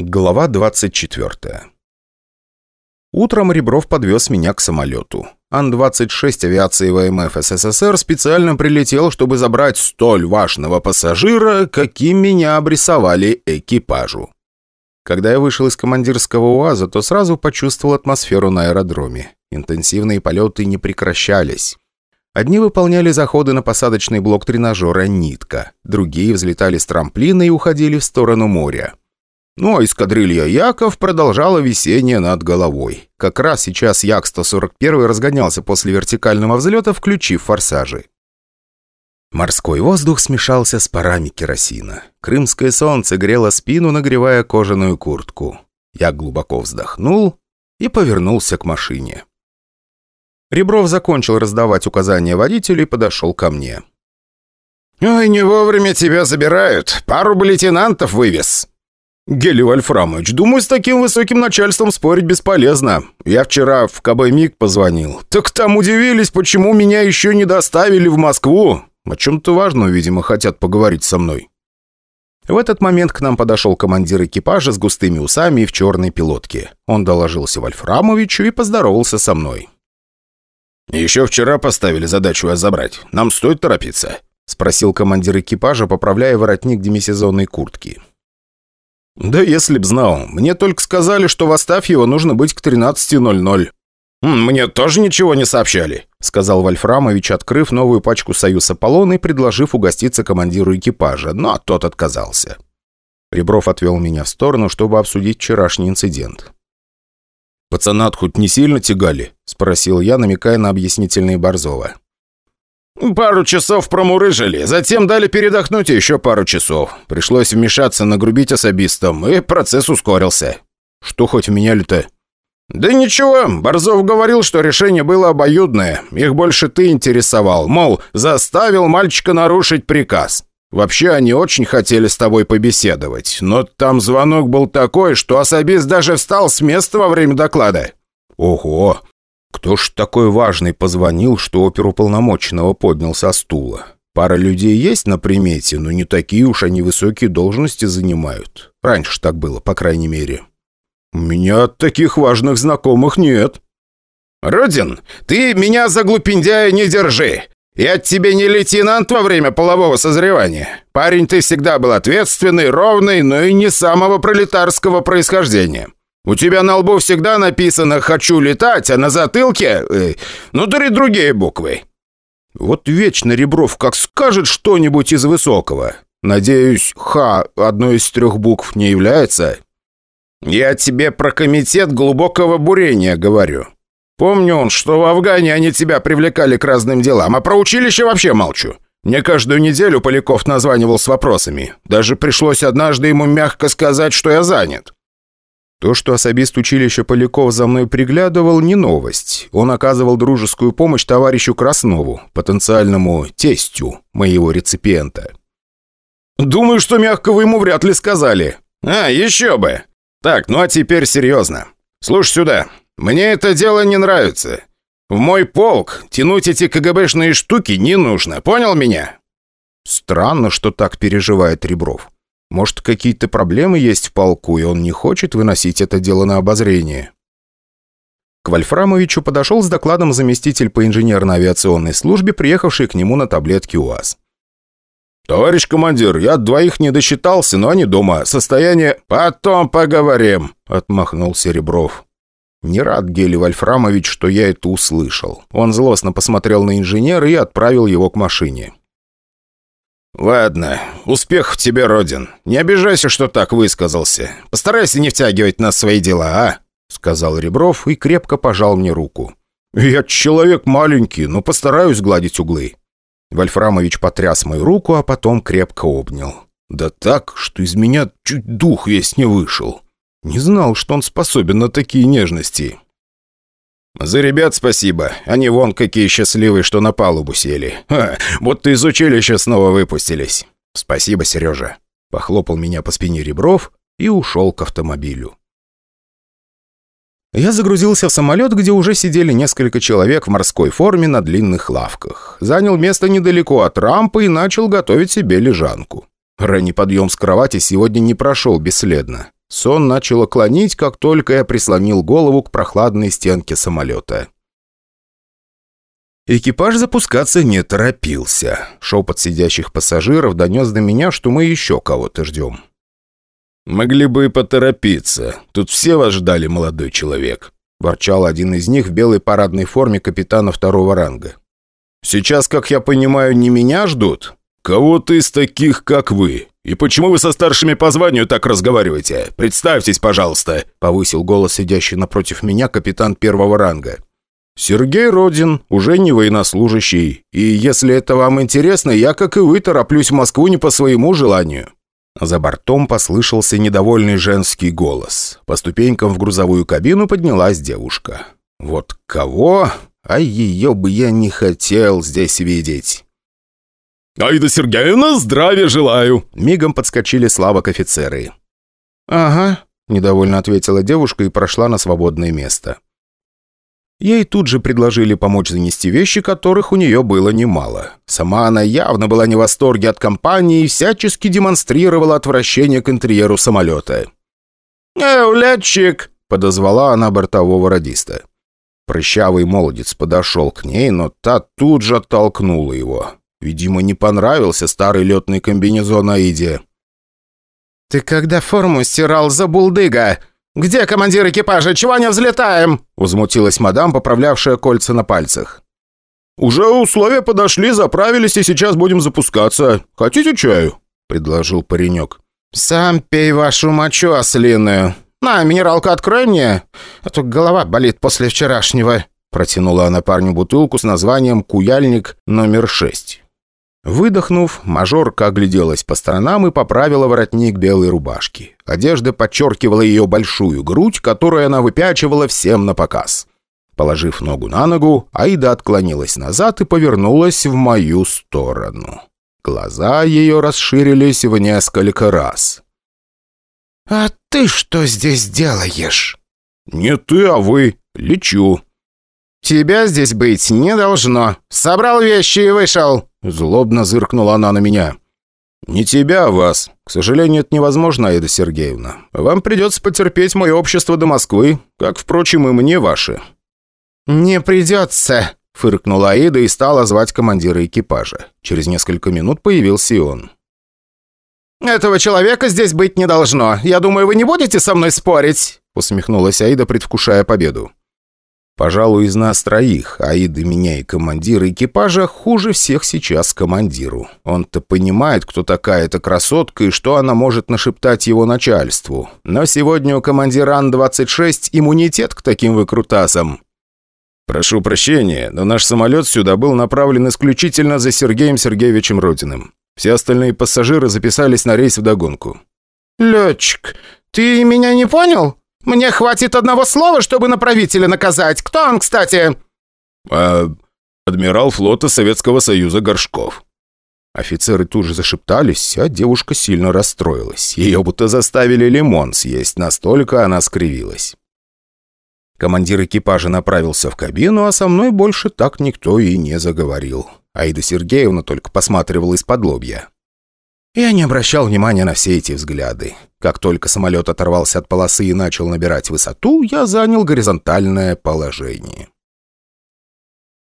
Глава 24 Утром Ребров подвез меня к самолету. Ан-26 авиации ВМФ СССР специально прилетел, чтобы забрать столь важного пассажира, каким меня обрисовали экипажу. Когда я вышел из командирского УАЗа, то сразу почувствовал атмосферу на аэродроме. Интенсивные полеты не прекращались. Одни выполняли заходы на посадочный блок тренажера «Нитка», другие взлетали с трамплина и уходили в сторону моря. А эскадрилья Яков продолжала висение над головой. Как раз сейчас Як-141 разгонялся после вертикального взлета, включив форсажи. Морской воздух смешался с парами керосина. Крымское солнце грело спину, нагревая кожаную куртку. Я глубоко вздохнул и повернулся к машине. Ребров закончил раздавать указания водителю и подошел ко мне. «Ой, не вовремя тебя забирают. Пару бы лейтенантов вывез». «Гели Вольфрамович, думаю, с таким высоким начальством спорить бесполезно. Я вчера в КБ МИГ позвонил. Так там удивились, почему меня еще не доставили в Москву. О чем-то важном, видимо, хотят поговорить со мной». В этот момент к нам подошел командир экипажа с густыми усами и в черной пилотке. Он доложился Вольфрамовичу и поздоровался со мной. «Еще вчера поставили задачу вас забрать. Нам стоит торопиться?» — спросил командир экипажа, поправляя воротник демисезонной куртки. «Да если б знал. Мне только сказали, что в Астафьево нужно быть к 13.00». «Мне тоже ничего не сообщали», — сказал Вольфрамович, открыв новую пачку «Союз Аполлон» и предложив угоститься командиру экипажа, но тот отказался. Ребров отвел меня в сторону, чтобы обсудить вчерашний инцидент. «Пацанат хоть не сильно тягали?» — спросил я, намекая на объяснительные Борзова. «Пару часов промурыжили, затем дали передохнуть еще пару часов. Пришлось вмешаться, нагрубить особистам, и процесс ускорился». «Что хоть меняли-то?» «Да ничего, Борзов говорил, что решение было обоюдное. Их больше ты интересовал, мол, заставил мальчика нарушить приказ. Вообще, они очень хотели с тобой побеседовать, но там звонок был такой, что особист даже встал с места во время доклада». «Ого! Кто ж такой важный позвонил, что оперуполномоченного поднял со стула? Пара людей есть на примете, но не такие уж они высокие должности занимают. Раньше так было, по крайней мере. У меня таких важных знакомых нет. «Родин, ты меня за глупендяя не держи. Я тебе не лейтенант во время полового созревания. Парень ты всегда был ответственный, ровный, но и не самого пролетарского происхождения. У тебя на лбу всегда написано «хочу летать», а на затылке... Э, ну, три другие буквы». Вот вечно Ребров как скажет что-нибудь из высокого. Надеюсь, «Х» одной из трех букв не является? Я тебе про комитет глубокого бурения говорю. Помню он, что в Афгане они тебя привлекали к разным делам, а про училище вообще молчу. Мне каждую неделю Поляков названивал с вопросами. Даже пришлось однажды ему мягко сказать, что я занят. То, что особист училища Поляков за мной приглядывал, не новость. Он оказывал дружескую помощь товарищу Краснову, потенциальному тестю моего реципиента. «Думаю, что мягкого ему вряд ли сказали». «А, еще бы! Так, ну а теперь серьезно. Слушай сюда, мне это дело не нравится. В мой полк тянуть эти КГБшные штуки не нужно, понял меня?» Странно, что так переживает Ребров. Может, какие-то проблемы есть в полку, и он не хочет выносить это дело на обозрение. К Вольфрамовичу подошел с докладом заместитель по инженерно-авиационной службе, приехавший к нему на таблетке УАЗ. «Товарищ командир, я двоих не досчитался, но они дома. Состояние... Потом поговорим», — отмахнулся Ребров. Не рад Гели Вольфрамович, что я это услышал. Он злостно посмотрел на инженера и отправил его к машине. «Ладно, успехов тебе, Родин. Не обижайся, что так высказался. Постарайся не втягивать нас в свои дела, а?» Сказал Ребров и крепко пожал мне руку. «Я человек маленький, но постараюсь гладить углы». Вольфрамович потряс мою руку, а потом крепко обнял. Да так, что из меня чуть дух весь не вышел. Не знал, что он способен на такие нежности. «За ребят спасибо. Они вон какие счастливые, что на палубу сели. Ха, будто из училища снова выпустились. Спасибо, Сережа». Похлопал меня по спине Ребров и ушел к автомобилю. Я загрузился в самолет, где уже сидели несколько человек в морской форме на длинных лавках. Занял место недалеко от рампы и начал готовить себе лежанку. Ранний подъем с кровати сегодня не прошел бесследно. Сон начало клонить, как только я прислонил голову к прохладной стенке самолета. Экипаж запускаться не торопился. Шепот сидящих пассажиров донес до меня, что мы еще кого-то ждем. «Могли бы и поторопиться. Тут все вас ждали, молодой человек», – ворчал один из них в белой парадной форме капитана второго ранга. «Сейчас, как я понимаю, не меня ждут? Кого-то из таких, как вы. И почему вы со старшими по званию так разговариваете? Представьтесь, пожалуйста», – повысил голос сидящий напротив меня капитан первого ранга. «Сергей Родин, уже не военнослужащий. И если это вам интересно, я, как и вы, тороплюсь в Москву не по своему желанию». За бортом послышался недовольный женский голос. По ступенькам в грузовую кабину поднялась девушка. «Вот кого? А ее бы я не хотел здесь видеть». «Айда Сергеевна, здравия желаю!» Мигом подскочили славок офицеры. «Ага», – недовольно ответила девушка и прошла на свободное место. Ей тут же предложили помочь занести вещи, которых у нее было немало. Сама она явно была не в восторге от компании и всячески демонстрировала отвращение к интерьеру самолета. «Эй, летчик!» – подозвала она бортового радиста. Прыщавый молодец подошел к ней, но та тут же оттолкнула его. Видимо, не понравился старый летный комбинезон Аиде. «Ты когда форму стирал за булдыга?» «Где командир экипажа? Чего не взлетаем?» Возмутилась мадам, поправлявшая кольца на пальцах. «Уже условия подошли, заправились и сейчас будем запускаться. Хотите чаю?» Предложил паренек. «Сам пей вашу мочу ослиную. На, минералку открой мне, а то голова болит после вчерашнего». Протянула она парню бутылку с названием «Куяльник номер шесть». Выдохнув, мажорка огляделась по сторонам и поправила воротник белой рубашки. Одежда подчеркивала ее большую грудь, которую она выпячивала всем на показ. Положив ногу на ногу, Аида отклонилась назад и повернулась в мою сторону. Глаза ее расширились в несколько раз. «А ты что здесь делаешь?» «Не ты, а вы. Лечу». «Тебя здесь быть не должно. Собрал вещи и вышел». Злобно зыркнула она на меня. «Не тебя, а вас. К сожалению, это невозможно, Аида Сергеевна. Вам придется потерпеть мое общество до Москвы, как, впрочем, и мне ваше». «Не придется», — фыркнула Аида и стала звать командира экипажа. Через несколько минут появился и он. «Этого человека здесь быть не должно. Я думаю, вы не будете со мной спорить?» усмехнулась Аида, предвкушая победу. Пожалуй, из нас троих, Аиды, меня и командира экипажа, хуже всех сейчас командиру. Он-то понимает, кто такая эта красотка и что она может нашептать его начальству. Но сегодня у командира Ан-26 иммунитет к таким выкрутасам. «Прошу прощения, но наш самолет сюда был направлен исключительно за Сергеем Сергеевичем Родиным. Все остальные пассажиры записались на рейс вдогонку». «Летчик, ты меня не понял?» Мне хватит одного слова, чтобы направителя наказать. Кто он, кстати?» а, «Адмирал флота Советского Союза Горшков». Офицеры тут же зашептались, а девушка сильно расстроилась. Ее будто заставили лимон съесть, настолько она скривилась. Командир экипажа направился в кабину, а со мной больше так никто и не заговорил. Аида Сергеевна только посматривала из-под лобья. Я не обращал внимания на все эти взгляды. Как только самолет оторвался от полосы и начал набирать высоту, я занял горизонтальное положение.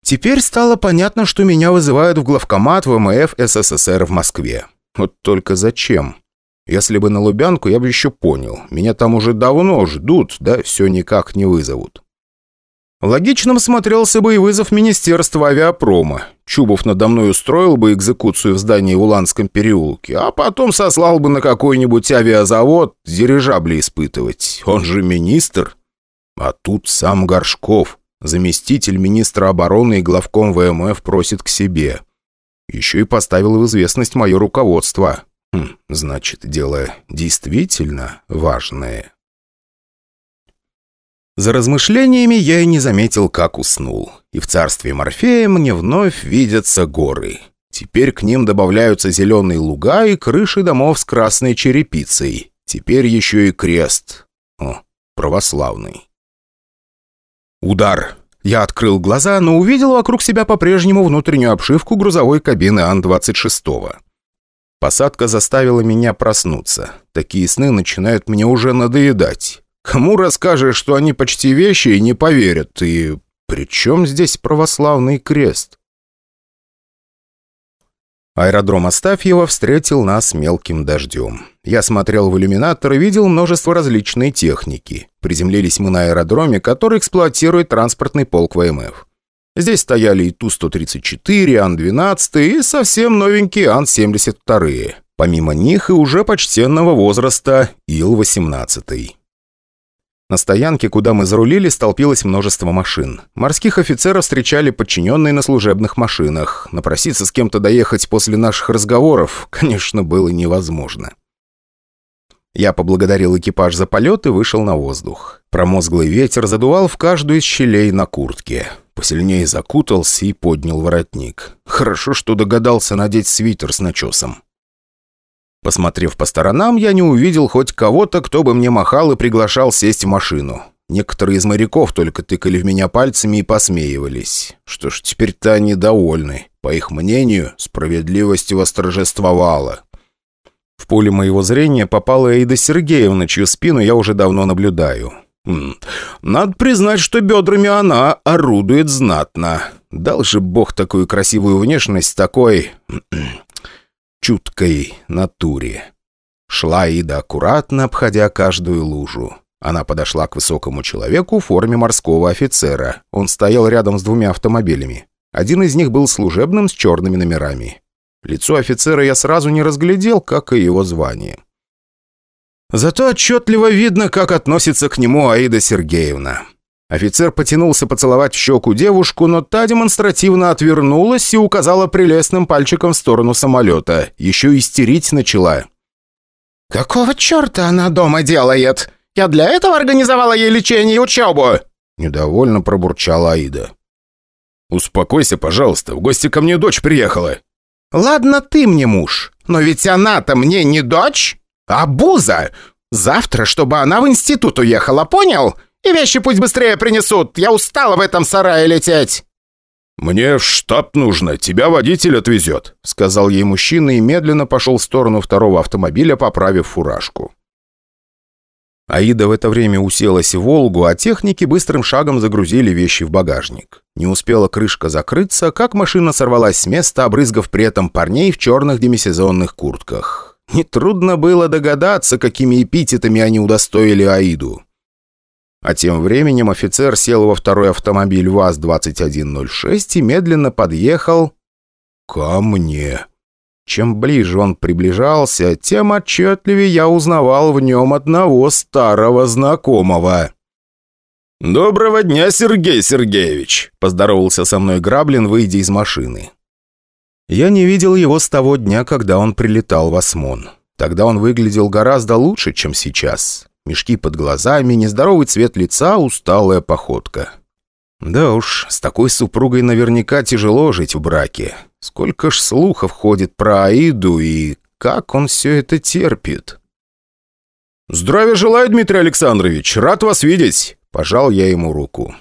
Теперь стало понятно, что меня вызывают в главкомат ВМФ СССР в Москве. Вот только зачем? Если бы на Лубянку, я бы еще понял. Меня там уже давно ждут, да все никак не вызовут. Логичным смотрелся бы и вызов Министерства авиапрома. Чубов надо мной устроил бы экзекуцию в здании в Уланском переулке, а потом сослал бы на какой-нибудь авиазавод дирижабли испытывать. Он же министр. А тут сам Горшков, заместитель министра обороны и главком ВМФ, просит к себе. Еще и поставил в известность мое руководство. Хм, значит, дело действительно важное. За размышлениями я и не заметил, как уснул. И в царстве Морфея мне вновь видятся горы. Теперь к ним добавляются зеленые луга и крыши домов с красной черепицей. Теперь еще и крест. О, православный. Удар. Я открыл глаза, но увидел вокруг себя по-прежнему внутреннюю обшивку грузовой кабины Ан-26. Посадка заставила меня проснуться. Такие сны начинают мне уже надоедать. Кому расскажешь, что они почти вещи, и не поверят. И при чем здесь православный крест? Аэродром Астафьева встретил нас мелким дождем. Я смотрел в иллюминатор и видел множество различной техники. Приземлились мы на аэродроме, который эксплуатирует транспортный полк ВМФ. Здесь стояли и Ту-134, Ан-12 и совсем новенькие Ан-72. Помимо них и уже почтенного возраста Ил-18. На стоянке, куда мы зарулили, столпилось множество машин. Морских офицеров встречали подчиненные на служебных машинах. Напроситься с кем-то доехать после наших разговоров, конечно, было невозможно. Я поблагодарил экипаж за полет и вышел на воздух. Промозглый ветер задувал в каждую из щелей на куртке. Посильнее закутался и поднял воротник. Хорошо, что догадался надеть свитер с начесом. Посмотрев по сторонам, я не увидел хоть кого-то, кто бы мне махал и приглашал сесть в машину. Некоторые из моряков только тыкали в меня пальцами и посмеивались. Что ж, теперь-то они довольны. По их мнению, справедливость восторжествовала. В поле моего зрения попала Эйда Сергеевна, чью спину я уже давно наблюдаю. Надо признать, что бедрами она орудует знатно. Дал же бог такую красивую внешность такой... чуткой натуре. Шла Ида аккуратно, обходя каждую лужу. Она подошла к высокому человеку в форме морского офицера. Он стоял рядом с двумя автомобилями. Один из них был служебным с черными номерами. Лицо офицера я сразу не разглядел, как и его звание. Зато отчетливо видно, как относится к нему Аида Сергеевна. Офицер потянулся поцеловать в щеку девушку, но та демонстративно отвернулась и указала прелестным пальчиком в сторону самолета. Еще истерить начала. «Какого черта она дома делает? Я для этого организовала ей лечение и учебу!» Недовольно пробурчала Аида. «Успокойся, пожалуйста, в гости ко мне дочь приехала». «Ладно ты мне муж, но ведь она-то мне не дочь!» «Абуза! Завтра, чтобы она в институт уехала, понял? И вещи пусть быстрее принесут. Я устала в этом сарае лететь». «Мне в штаб нужно, тебя водитель отвезет», — сказал ей мужчина и медленно пошел в сторону второго автомобиля, поправив фуражку. Аида в это время уселась в «Волгу», а техники быстрым шагом загрузили вещи в багажник. Не успела крышка закрыться, как машина сорвалась с места, обрызгав при этом парней в черных демисезонных куртках. Нетрудно было догадаться, какими эпитетами они удостоили Аиду. А тем временем офицер сел во второй автомобиль ВАЗ-2106 и медленно подъехал ко мне. Чем ближе он приближался, тем отчетливее я узнавал в нем одного старого знакомого. «Доброго дня, Сергей Сергеевич!» – поздоровался со мной Граблин, выйдя из машины. Я не видел его с того дня, когда он прилетал в Осмон. Тогда он выглядел гораздо лучше, чем сейчас. Мешки под глазами, нездоровый цвет лица, усталая походка. Да уж, с такой супругой наверняка тяжело жить в браке. Сколько ж слухов ходит про Аиду и как он все это терпит. «Здравия желаю, Дмитрий Александрович! Рад вас видеть!» Пожал я ему руку.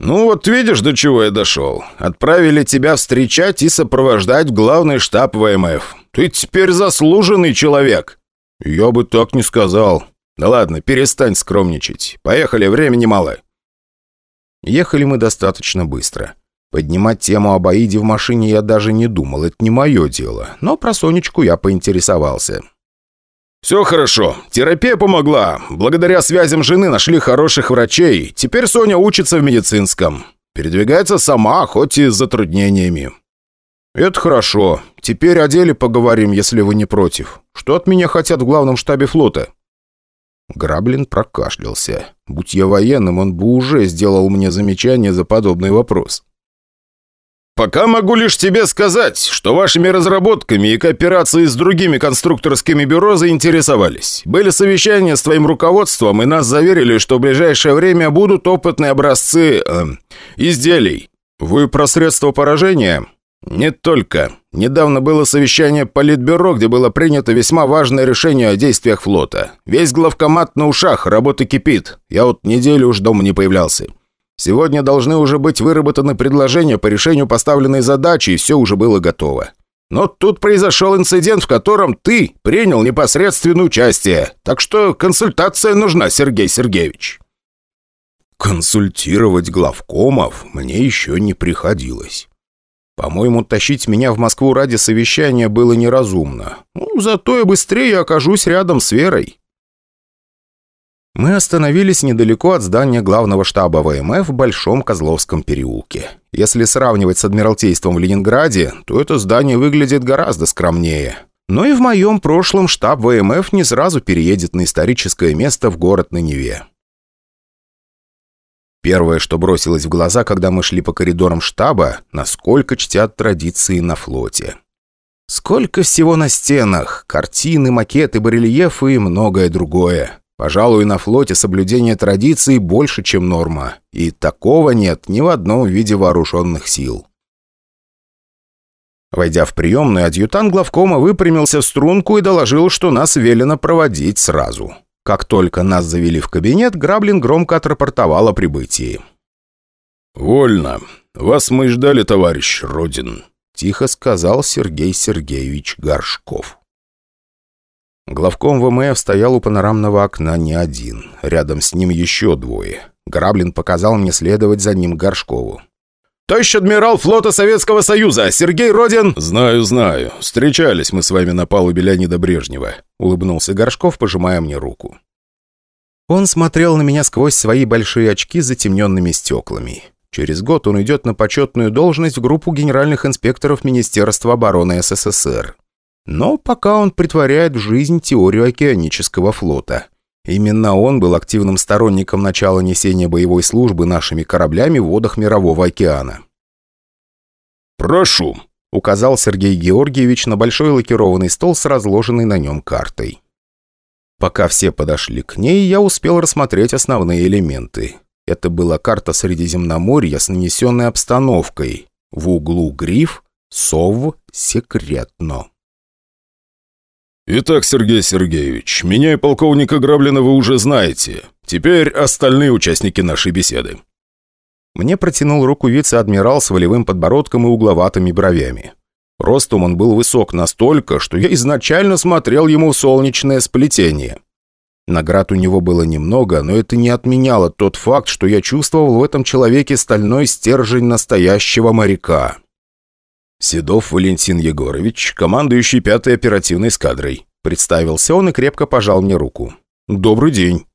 «Ну вот видишь, до чего я дошел. Отправили тебя встречать и сопровождать в главный штаб ВМФ. Ты теперь заслуженный человек». «Я бы так не сказал. Да ладно, перестань скромничать. Поехали, времени мало». Ехали мы достаточно быстро. Поднимать тему об Аиде в машине я даже не думал, это не мое дело. Но про Сонечку я поинтересовался. «Все хорошо. Терапия помогла. Благодаря связям жены нашли хороших врачей. Теперь Соня учится в медицинском. Передвигается сама, хоть и с затруднениями». «Это хорошо. Теперь о деле поговорим, если вы не против. Что от меня хотят в главном штабе флота?» Граблин прокашлялся. Будь я военным, он бы уже сделал мне замечание за подобный вопрос. «Пока могу лишь тебе сказать, что вашими разработками и кооперацией с другими конструкторскими бюро заинтересовались. Были совещания с твоим руководством, и нас заверили, что в ближайшее время будут опытные образцы... Э, изделий. Вы про средства поражения?» «Не только. Недавно было совещание Политбюро, где было принято весьма важное решение о действиях флота. Весь главкомат на ушах, работа кипит. Я вот неделю уж дома не появлялся. Сегодня должны уже быть выработаны предложения по решению поставленной задачи, и все уже было готово. Но тут произошел инцидент, в котором ты принял непосредственное участие. Так что консультация нужна, Сергей Сергеевич». «Консультировать главкомов мне еще не приходилось. По-моему, тащить меня в Москву ради совещания было неразумно. Ну, зато я быстрее окажусь рядом с Верой». Мы остановились недалеко от здания главного штаба ВМФ в Большом Козловском переулке. Если сравнивать с Адмиралтейством в Ленинграде, то это здание выглядит гораздо скромнее. Но и в моем прошлом штаб ВМФ не сразу переедет на историческое место в город на Неве. Первое, что бросилось в глаза, когда мы шли по коридорам штаба, насколько чтят традиции на флоте. Сколько всего на стенах, картины, макеты, барельефы и многое другое. Пожалуй, на флоте соблюдение традиций больше, чем норма. И такого нет ни в одном виде вооруженных сил. Войдя в приемную, адъютант главкома выпрямился в струнку и доложил, что нас велено проводить сразу. Как только нас завели в кабинет, Граблин громко отрапортовал о прибытии. «Вольно. Вас мы ждали, товарищ Родин», — тихо сказал Сергей Сергеевич Горшков. Главком ВМФ стоял у панорамного окна не один. Рядом с ним еще двое. Граблин показал мне следовать за ним Горшкову. «Товарищ адмирал флота Советского Союза, Сергей Родин...» «Знаю, знаю. Встречались мы с вами на палубе Леонида Брежнева», — улыбнулся Горшков, пожимая мне руку. Он смотрел на меня сквозь свои большие очки с затемненными стеклами. Через год он идет на почетную должность в группу генеральных инспекторов Министерства обороны СССР. Но пока он притворяет в жизнь теорию океанического флота. Именно он был активным сторонником начала несения боевой службы нашими кораблями в водах Мирового океана. «Прошу», — указал Сергей Георгиевич на большой лакированный стол с разложенной на нем картой. Пока все подошли к ней, я успел рассмотреть основные элементы. Это была карта Средиземноморья с нанесенной обстановкой. В углу гриф «Сов секретно». «Итак, Сергей Сергеевич, меня и полковника Граблина вы уже знаете. Теперь остальные участники нашей беседы». Мне протянул руку вице-адмирал с волевым подбородком и угловатыми бровями. Ростом он был высок настолько, что я изначально смотрел ему в солнечное сплетение. Наград у него было немного, но это не отменяло тот факт, что я чувствовал в этом человеке стальной стержень настоящего моряка. «Седов Валентин Егорович, командующий пятой оперативной эскадрой». Представился он и крепко пожал мне руку. «Добрый день».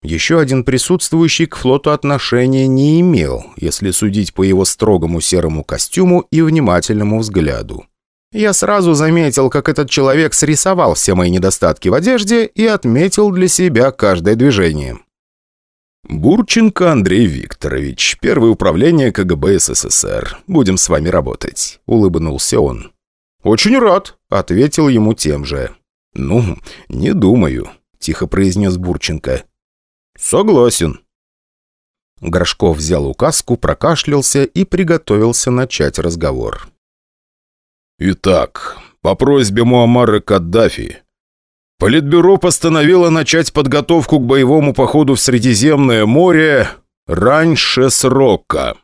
Еще один присутствующий к флоту отношения не имел, если судить по его строгому серому костюму и внимательному взгляду. Я сразу заметил, как этот человек срисовал все мои недостатки в одежде и отметил для себя каждое движение. «Бурченко Андрей Викторович, первое управление КГБ СССР. Будем с вами работать», — улыбнулся он. «Очень рад», — ответил ему тем же. «Ну, не думаю», — тихо произнес Бурченко. «Согласен». Горшков взял указку, прокашлялся и приготовился начать разговор. «Итак, по просьбе Муаммара Каддафи Политбюро постановило начать подготовку к боевому походу в Средиземное море раньше срока.